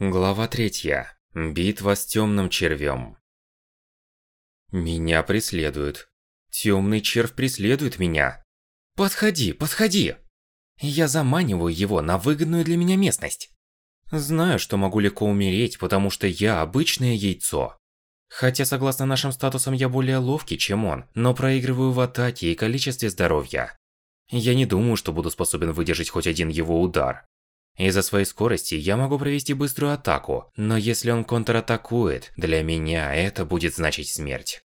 Глава третья. Битва с темным червем. Меня преследуют. Темный червь преследует меня. Подходи, подходи. Я заманиваю его на выгодную для меня местность. Знаю, что могу легко умереть, потому что я обычное яйцо. Хотя, согласно нашим статусам, я более ловкий, чем он, но проигрываю в атаке и количестве здоровья. Я не думаю, что буду способен выдержать хоть один его удар. Из-за своей скорости я могу провести быструю атаку, но если он контратакует, для меня это будет значить смерть.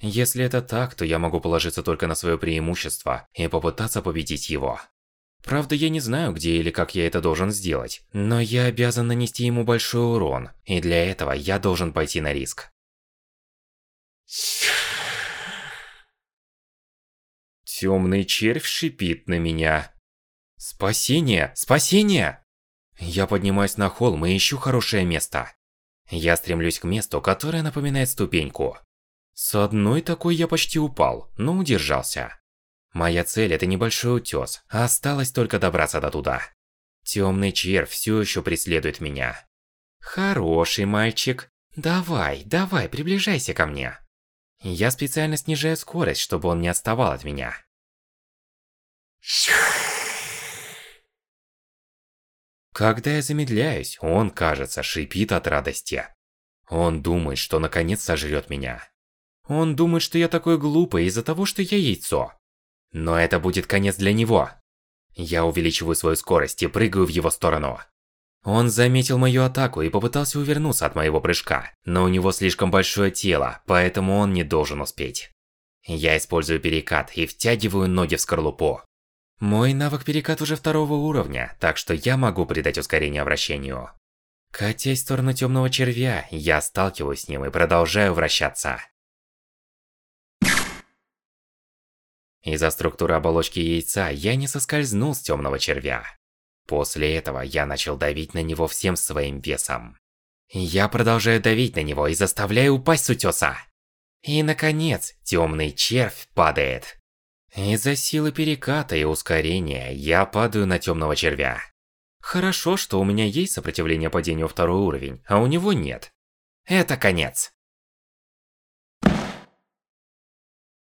Если это так, то я могу положиться только на свое преимущество и попытаться победить его. Правда, я не знаю, где или как я это должен сделать, но я обязан нанести ему большой урон, и для этого я должен пойти на риск. Темный червь шипит на меня. Спасение! Спасение! Я поднимаюсь на холм и ищу хорошее место. Я стремлюсь к месту, которое напоминает ступеньку. С одной такой я почти упал, но удержался. Моя цель это небольшой утес, а осталось только добраться до туда. Темный червь все еще преследует меня. Хороший мальчик. Давай, давай, приближайся ко мне. Я специально снижаю скорость, чтобы он не отставал от меня. Когда я замедляюсь, он, кажется, шипит от радости. Он думает, что наконец сожрет меня. Он думает, что я такой глупый из-за того, что я яйцо. Но это будет конец для него. Я увеличиваю свою скорость и прыгаю в его сторону. Он заметил мою атаку и попытался увернуться от моего прыжка, но у него слишком большое тело, поэтому он не должен успеть. Я использую перекат и втягиваю ноги в скорлупу. Мой навык перекат уже второго уровня, так что я могу придать ускорение вращению. Катясь в сторону темного червя, я сталкиваюсь с ним и продолжаю вращаться. Из-за структуры оболочки яйца я не соскользнул с темного червя. После этого я начал давить на него всем своим весом. Я продолжаю давить на него и заставляю упасть с утеса. И наконец, темный червь падает. Из-за силы переката и ускорения я падаю на темного червя. Хорошо, что у меня есть сопротивление падению второй уровень, а у него нет. Это конец.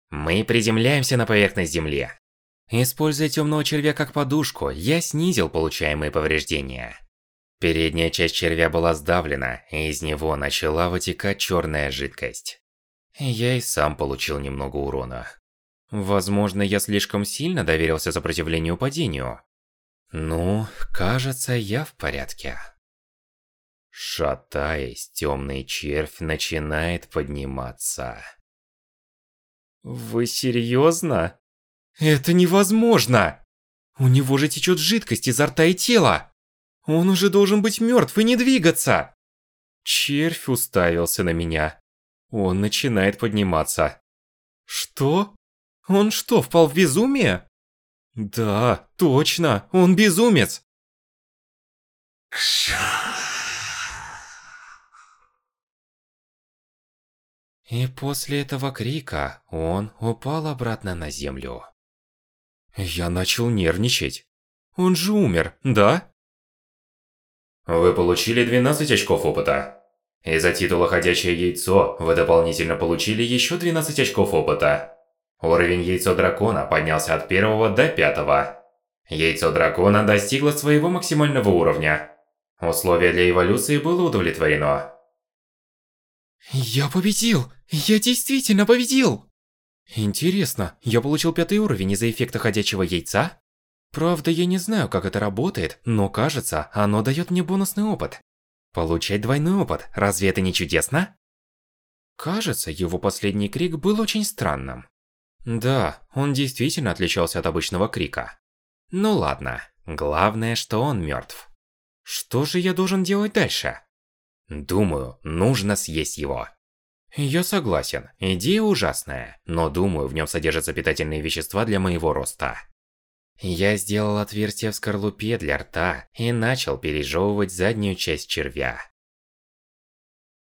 Мы приземляемся на поверхность земли. Используя темного червя как подушку, я снизил получаемые повреждения. Передняя часть червя была сдавлена, и из него начала вытекать черная жидкость. Я и сам получил немного урона. Возможно, я слишком сильно доверился сопротивлению падению. Ну, кажется, я в порядке. Шатаясь, темный червь начинает подниматься. Вы серьезно? Это невозможно! У него же течет жидкость изо рта и тела! Он уже должен быть мертв и не двигаться! Червь уставился на меня. Он начинает подниматься. Что? Он что, впал в безумие? Да, точно, он безумец. И после этого крика он упал обратно на землю. Я начал нервничать. Он же умер, да? Вы получили 12 очков опыта. Из-за титула «Ходячее яйцо» вы дополнительно получили еще 12 очков опыта. Уровень яйцо дракона поднялся от первого до пятого. Яйцо дракона достигло своего максимального уровня. Условие для эволюции было удовлетворено. Я победил! Я действительно победил! Интересно, я получил пятый уровень из-за эффекта ходячего яйца? Правда, я не знаю, как это работает, но кажется, оно дает мне бонусный опыт. Получать двойной опыт, разве это не чудесно? Кажется, его последний крик был очень странным. Да, он действительно отличался от обычного крика. Ну ладно, главное, что он мертв. Что же я должен делать дальше? Думаю, нужно съесть его. Я согласен, идея ужасная, но думаю, в нем содержатся питательные вещества для моего роста. Я сделал отверстие в скорлупе для рта и начал пережевывать заднюю часть червя.